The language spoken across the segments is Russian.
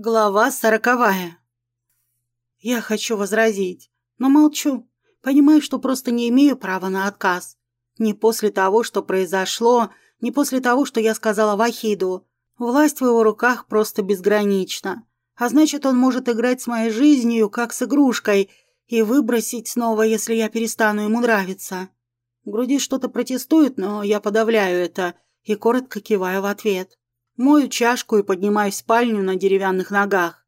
Глава сороковая. Я хочу возразить, но молчу. Понимаю, что просто не имею права на отказ. Не после того, что произошло, не после того, что я сказала Вахиду. Власть в его руках просто безгранична. А значит, он может играть с моей жизнью, как с игрушкой, и выбросить снова, если я перестану ему нравиться. В груди что-то протестует, но я подавляю это и коротко киваю в ответ. Мою чашку и поднимаюсь в спальню на деревянных ногах.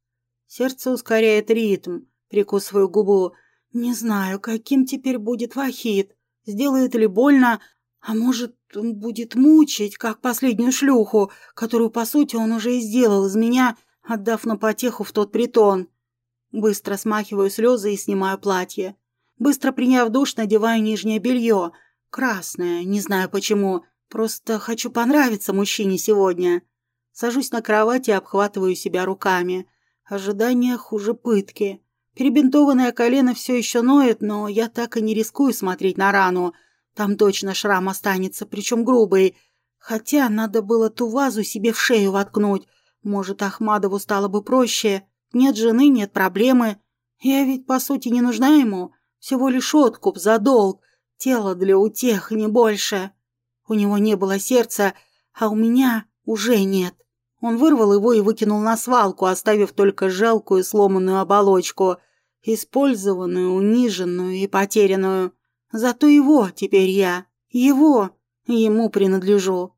Сердце ускоряет ритм, прикусываю губу. Не знаю, каким теперь будет Вахид. Сделает ли больно, а может, он будет мучить, как последнюю шлюху, которую, по сути, он уже и сделал из меня, отдав на потеху в тот притон. Быстро смахиваю слезы и снимаю платье. Быстро приняв душ, надеваю нижнее белье. Красное, не знаю почему. Просто хочу понравиться мужчине сегодня. Сажусь на кровати и обхватываю себя руками. Ожидание хуже пытки. Перебинтованное колено все еще ноет, но я так и не рискую смотреть на рану. Там точно шрам останется, причем грубый. Хотя надо было ту вазу себе в шею воткнуть. Может, Ахмадову стало бы проще. Нет жены, нет проблемы. Я ведь, по сути, не нужна ему. Всего лишь откуп за долг. Тело для утех, не больше. У него не было сердца, а у меня уже нет. Он вырвал его и выкинул на свалку, оставив только жалкую сломанную оболочку, использованную, униженную и потерянную. Зато его теперь я, его, ему принадлежу.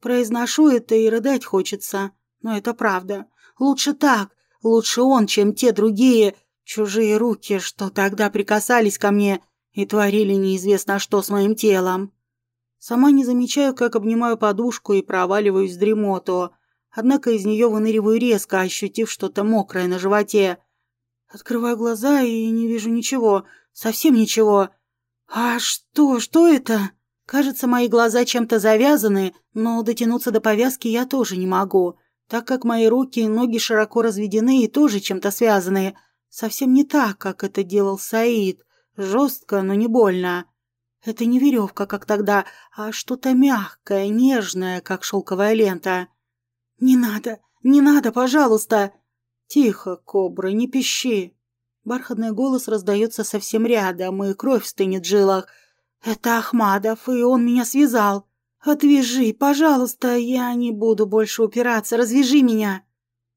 Произношу это и рыдать хочется, но это правда. Лучше так, лучше он, чем те другие чужие руки, что тогда прикасались ко мне и творили неизвестно что с моим телом. Сама не замечаю, как обнимаю подушку и проваливаюсь в дремоту, однако из нее выныриваю резко, ощутив что-то мокрое на животе. Открываю глаза и не вижу ничего, совсем ничего. А что, что это? Кажется, мои глаза чем-то завязаны, но дотянуться до повязки я тоже не могу, так как мои руки и ноги широко разведены и тоже чем-то связаны. Совсем не так, как это делал Саид. Жестко, но не больно. Это не веревка, как тогда, а что-то мягкое, нежное, как шелковая лента. «Не надо, не надо, пожалуйста!» «Тихо, кобра, не пищи!» Бархатный голос раздается совсем рядом, и кровь стынет в жилах. «Это Ахмадов, и он меня связал. Отвяжи, пожалуйста, я не буду больше упираться, развяжи меня!»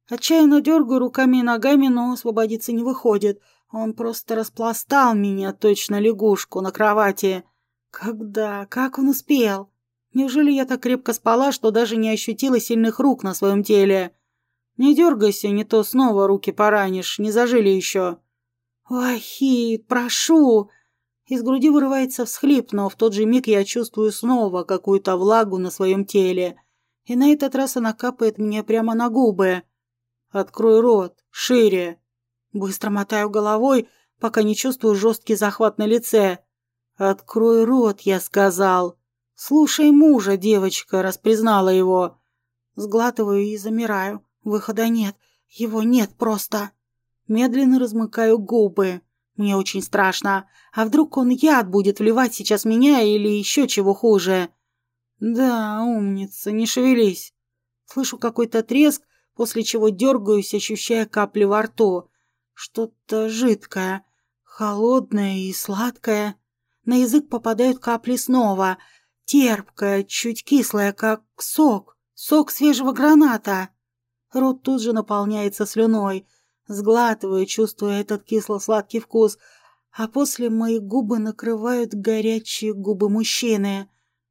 Отчаянно дергаю руками и ногами, но освободиться не выходит. Он просто распластал меня, точно лягушку, на кровати. Когда? Как он успел? Неужели я так крепко спала, что даже не ощутила сильных рук на своем теле? Не дергайся, не то снова руки поранишь, не зажили еще. Вахид, прошу! Из груди вырывается всхлип, но в тот же миг я чувствую снова какую-то влагу на своем теле. И на этот раз она капает мне прямо на губы. Открой рот, шире. Быстро мотаю головой, пока не чувствую жесткий захват на лице. «Открой рот», — я сказал. «Слушай мужа, девочка», — распризнала его. Сглатываю и замираю. Выхода нет. Его нет просто. Медленно размыкаю губы. Мне очень страшно. А вдруг он яд будет вливать сейчас меня или еще чего хуже? Да, умница, не шевелись. Слышу какой-то треск, после чего дергаюсь, ощущая капли во рту. Что-то жидкое, холодное и сладкое. На язык попадают капли снова. Терпкая, чуть кислая, как сок. Сок свежего граната. Рот тут же наполняется слюной. Сглатываю, чувствуя этот кисло-сладкий вкус. А после мои губы накрывают горячие губы мужчины.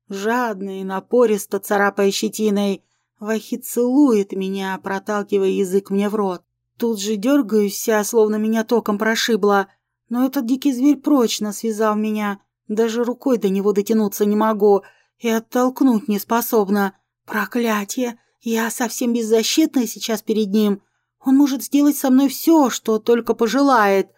Жадные, напористо царапая щетиной. Вахид целует меня, проталкивая язык мне в рот. Тут же дергаюсь вся, словно меня током прошибло. Но этот дикий зверь прочно связал меня. Даже рукой до него дотянуться не могу и оттолкнуть не способна. Проклятие! Я совсем беззащитная сейчас перед ним. Он может сделать со мной все, что только пожелает.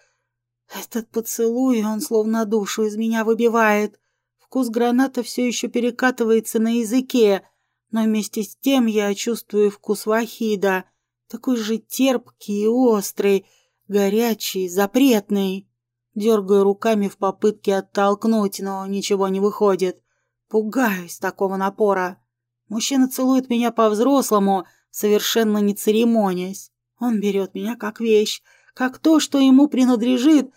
Этот поцелуй, он словно душу из меня выбивает. Вкус граната все еще перекатывается на языке, но вместе с тем я чувствую вкус вахида, такой же терпкий и острый, горячий, запретный. Дергаю руками в попытке оттолкнуть, но ничего не выходит. Пугаюсь такого напора. Мужчина целует меня по-взрослому, совершенно не церемонясь. Он берет меня как вещь, как то, что ему принадлежит,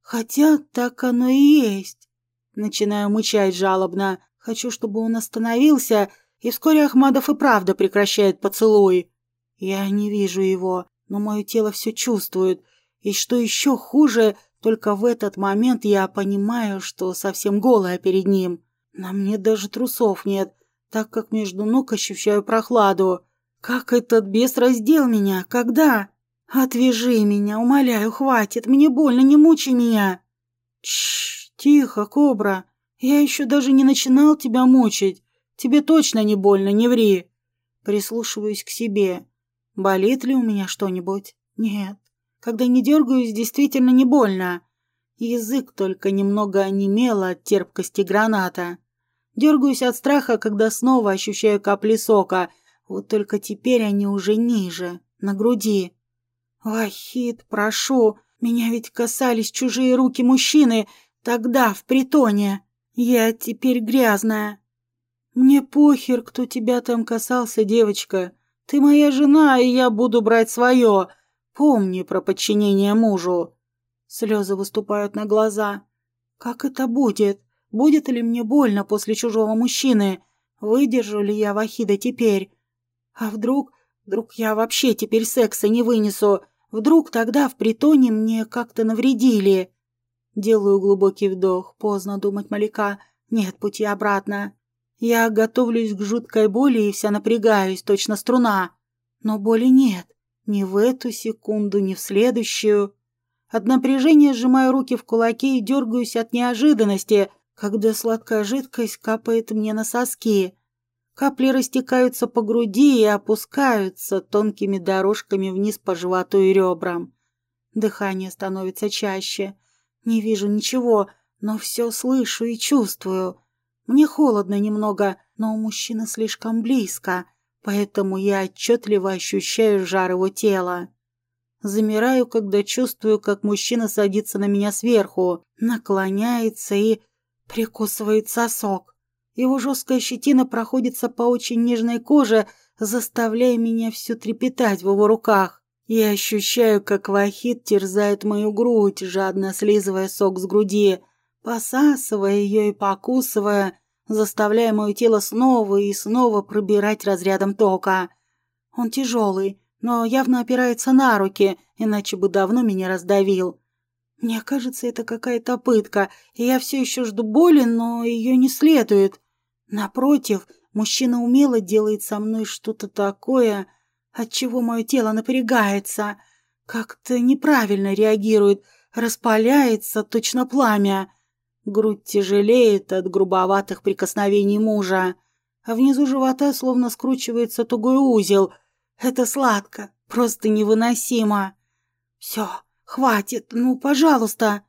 хотя так оно и есть. Начинаю мычать жалобно. Хочу, чтобы он остановился, и вскоре Ахмадов и правда прекращает поцелуй. Я не вижу его, но мое тело все чувствует. И что еще хуже, только в этот момент я понимаю, что совсем голая перед ним. На мне даже трусов нет, так как между ног ощущаю прохладу. Как этот бес раздел меня? Когда? Отвяжи меня, умоляю, хватит. Мне больно, не мучай меня. Чш, тихо, кобра. Я еще даже не начинал тебя мучить. Тебе точно не больно, не ври. Прислушиваюсь к себе. Болит ли у меня что-нибудь? Нет. Когда не дергаюсь, действительно не больно. Язык только немного онемел от терпкости граната. Дергаюсь от страха, когда снова ощущаю капли сока — вот только теперь они уже ниже, на груди. «Вахид, прошу, меня ведь касались чужие руки мужчины, тогда, в притоне. Я теперь грязная». «Мне похер, кто тебя там касался, девочка. Ты моя жена, и я буду брать свое. Помни про подчинение мужу». Слезы выступают на глаза. «Как это будет? Будет ли мне больно после чужого мужчины? Выдержу ли я Вахида теперь? А вдруг... Вдруг я вообще теперь секса не вынесу? Вдруг тогда в притоне мне как-то навредили? Делаю глубокий вдох. Поздно думать, Маляка. Нет пути обратно. Я готовлюсь к жуткой боли и вся напрягаюсь, точно струна. Но боли нет. Ни в эту секунду, ни в следующую. От напряжения сжимаю руки в кулаки и дергаюсь от неожиданности, когда сладкая жидкость капает мне на соски. Капли растекаются по груди и опускаются тонкими дорожками вниз по животу и ребрам. Дыхание становится чаще. Не вижу ничего, но все слышу и чувствую. Мне холодно немного, но у мужчины слишком близко, поэтому я отчетливо ощущаю жар его тела. Замираю, когда чувствую, как мужчина садится на меня сверху, наклоняется и прикусывает сосок. Его жесткая щетина проходится по очень нежной коже, заставляя меня все трепетать в его руках. Я ощущаю, как Вахид терзает мою грудь, жадно слизывая сок с груди, посасывая ее и покусывая, заставляя мое тело снова и снова пробирать разрядом тока. Он тяжелый, но явно опирается на руки, иначе бы давно меня раздавил. Мне кажется, это какая-то пытка, и я все еще жду боли, но ее не следует. Напротив, мужчина умело делает со мной что-то такое, от чего мое тело напрягается, как-то неправильно реагирует, распаляется, точно пламя. Грудь тяжелеет от грубоватых прикосновений мужа, а внизу живота словно скручивается тугой узел. Это сладко, просто невыносимо. Все, «Хватит, ну, пожалуйста!»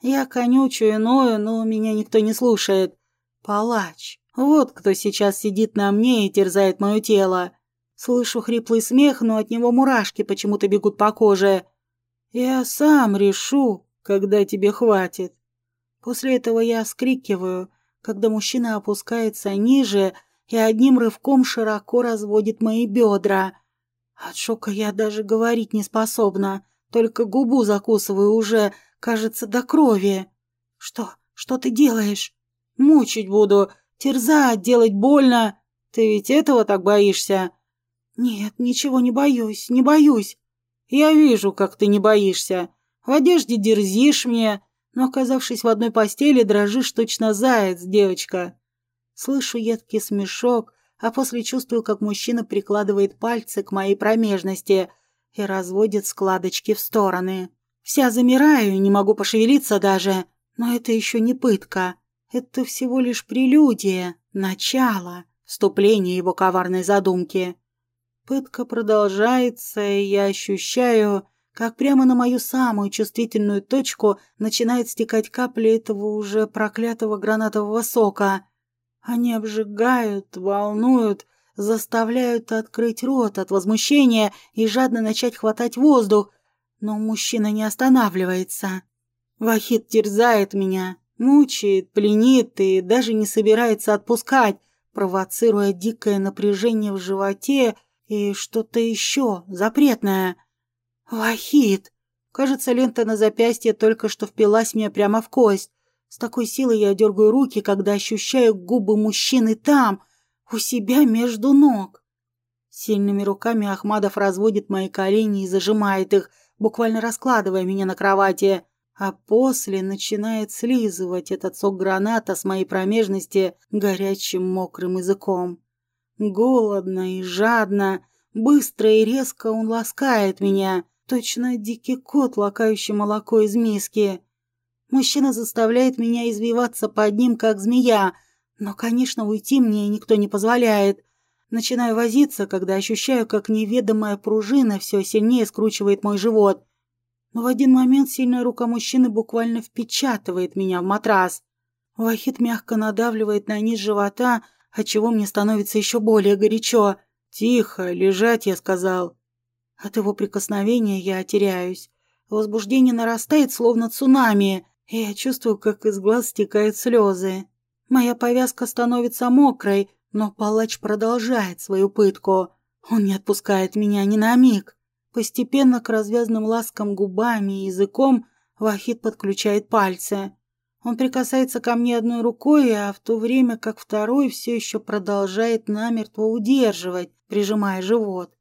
Я конючу и ною, но меня никто не слушает. Палач. Вот кто сейчас сидит на мне и терзает мое тело. Слышу хриплый смех, но от него мурашки почему-то бегут по коже. Я сам решу, когда тебе хватит. После этого я скрикиваю, когда мужчина опускается ниже и одним рывком широко разводит мои бедра. От шока я даже говорить не способна. Только губу закусываю уже, кажется, до крови. Что? Что ты делаешь? Мучить буду, терзать, делать больно. Ты ведь этого так боишься? Нет, ничего не боюсь, не боюсь. Я вижу, как ты не боишься. В одежде дерзишь мне, но, оказавшись в одной постели, дрожишь точно заяц, девочка. Слышу едкий смешок, а после чувствую, как мужчина прикладывает пальцы к моей промежности, и разводит складочки в стороны. Вся замираю, не могу пошевелиться даже, но это еще не пытка. Это всего лишь прелюдия, начало, вступление его коварной задумки. Пытка продолжается, и я ощущаю, как прямо на мою самую чувствительную точку начинает стекать капли этого уже проклятого гранатового сока. Они обжигают, волнуют, заставляют открыть рот от возмущения и жадно начать хватать воздух, но мужчина не останавливается. Вахид терзает меня, мучает, пленит и даже не собирается отпускать, провоцируя дикое напряжение в животе и что-то еще запретное. «Вахид!» Кажется, лента на запястье только что впилась мне прямо в кость. С такой силой я дергаю руки, когда ощущаю губы мужчины там, у себя между ног. Сильными руками Ахмадов разводит мои колени и зажимает их, буквально раскладывая меня на кровати, а после начинает слизывать этот сок граната с моей промежности горячим мокрым языком. Голодно и жадно, быстро и резко он ласкает меня, точно дикий кот, лакающий молоко из миски. Мужчина заставляет меня извиваться под ним, как змея, но, конечно, уйти мне никто не позволяет. Начинаю возиться, когда ощущаю, как неведомая пружина все сильнее скручивает мой живот. Но в один момент сильная рука мужчины буквально впечатывает меня в матрас. Вахид мягко надавливает на низ живота, отчего мне становится еще более горячо. «Тихо, лежать», — я сказал. От его прикосновения я теряюсь. Возбуждение нарастает, словно цунами, и я чувствую, как из глаз стекают слезы. Моя повязка становится мокрой, но палач продолжает свою пытку. Он не отпускает меня ни на миг. Постепенно к развязанным ласкам губами и языком Вахид подключает пальцы. Он прикасается ко мне одной рукой, а в то время как второй все еще продолжает намертво удерживать, прижимая живот.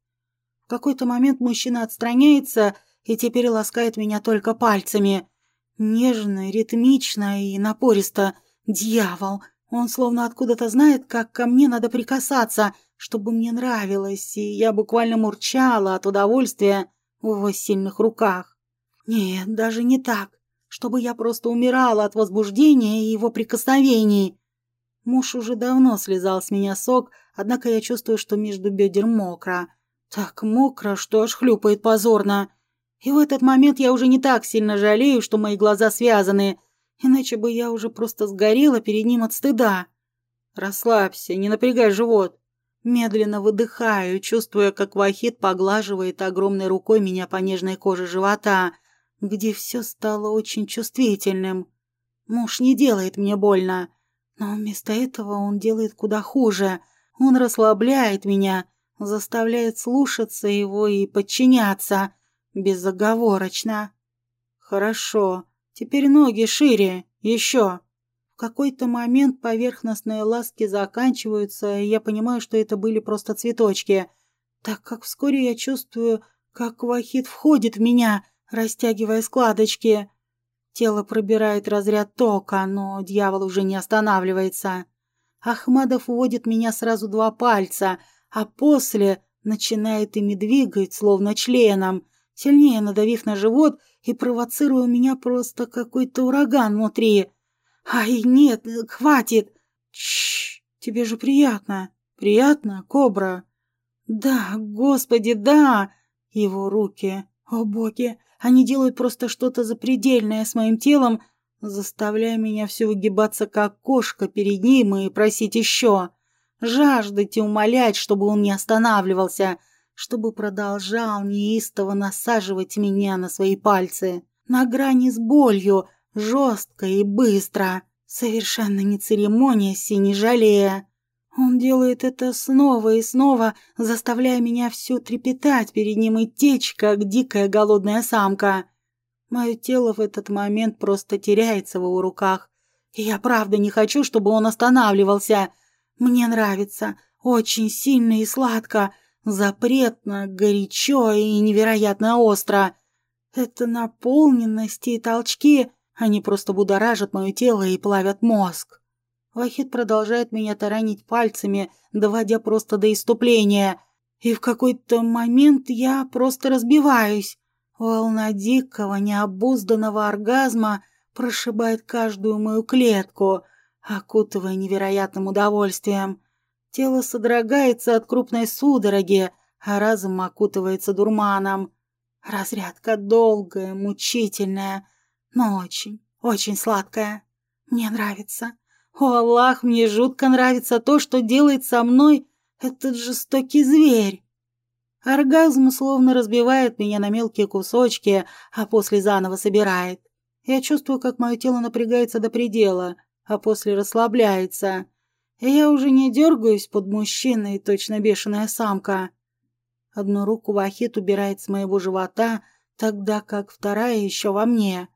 В какой-то момент мужчина отстраняется и теперь ласкает меня только пальцами. Нежно, ритмично и напористо. Дьявол! Он словно откуда-то знает, как ко мне надо прикасаться, чтобы мне нравилось, и я буквально мурчала от удовольствия в его сильных руках. Нет, даже не так, чтобы я просто умирала от возбуждения и его прикосновений. Муж уже давно слезал с меня сок, однако я чувствую, что между бедер мокро. Так мокро, что аж хлюпает позорно. И в этот момент я уже не так сильно жалею, что мои глаза связаны, иначе бы я уже просто сгорела перед ним от стыда. Расслабься, не напрягай живот. Медленно выдыхаю, чувствуя, как Вахид поглаживает огромной рукой меня по нежной коже живота, где все стало очень чувствительным. Муж не делает мне больно, но вместо этого он делает куда хуже. Он расслабляет меня, заставляет слушаться его и подчиняться безоговорочно. Хорошо, теперь ноги шире, еще. В какой-то момент поверхностные ласки заканчиваются, и я понимаю, что это были просто цветочки, так как вскоре я чувствую, как Вахид входит в меня, растягивая складочки. Тело пробирает разряд тока, но дьявол уже не останавливается. Ахмадов вводит меня сразу два пальца, а после начинает ими двигать, словно членом, сильнее надавив на живот и провоцируя у меня просто какой-то ураган внутри. «Ай, нет, хватит!» «Чш, тебе же приятно!» «Приятно, кобра?» «Да, господи, да!» Его руки, о боги, они делают просто что-то запредельное с моим телом, заставляя меня все выгибаться, как кошка перед ним и просить еще. Жаждать и умолять, чтобы он не останавливался, чтобы продолжал неистово насаживать меня на свои пальцы. На грани с болью, жестко и быстро, совершенно не церемонясь и не жалея. Он делает это снова и снова, заставляя меня всю трепетать перед ним и течь, как дикая голодная самка. Мое тело в этот момент просто теряется в его руках. И я правда не хочу, чтобы он останавливался. Мне нравится, очень сильно и сладко, запретно, горячо и невероятно остро. Это наполненность и толчки они просто будоражат мое тело и плавят мозг. Вахид продолжает меня таранить пальцами, доводя просто до иступления. И в какой-то момент я просто разбиваюсь. Волна дикого, необузданного оргазма прошибает каждую мою клетку, окутывая невероятным удовольствием. Тело содрогается от крупной судороги, а разум окутывается дурманом. Разрядка долгая, мучительная, но очень, очень сладкая. Мне нравится. О, Аллах, мне жутко нравится то, что делает со мной этот жестокий зверь. Оргазм словно разбивает меня на мелкие кусочки, а после заново собирает. Я чувствую, как мое тело напрягается до предела, а после расслабляется. И я уже не дергаюсь под мужчиной, точно бешеная самка. Одну руку Вахит убирает с моего живота, тогда как вторая еще во мне.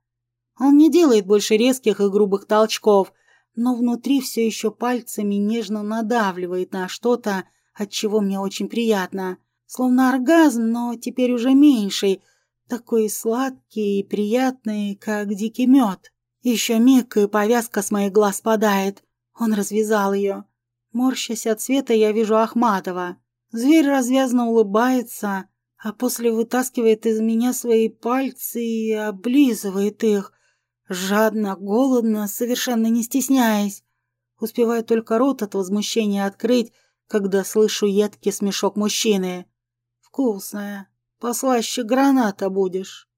Он не делает больше резких и грубых толчков, но внутри все еще пальцами нежно надавливает на что-то, от чего мне очень приятно. Словно оргазм, но теперь уже меньший, такой сладкий и приятный, как дикий мед. Еще миг, и повязка с моих глаз падает. Он развязал ее. Морщась от света, я вижу Ахматова. Зверь развязно улыбается, а после вытаскивает из меня свои пальцы и облизывает их. Жадно, голодно, совершенно не стесняясь. Успеваю только рот от возмущения открыть, когда слышу едкий смешок мужчины. «Вкусная. Послаще граната будешь».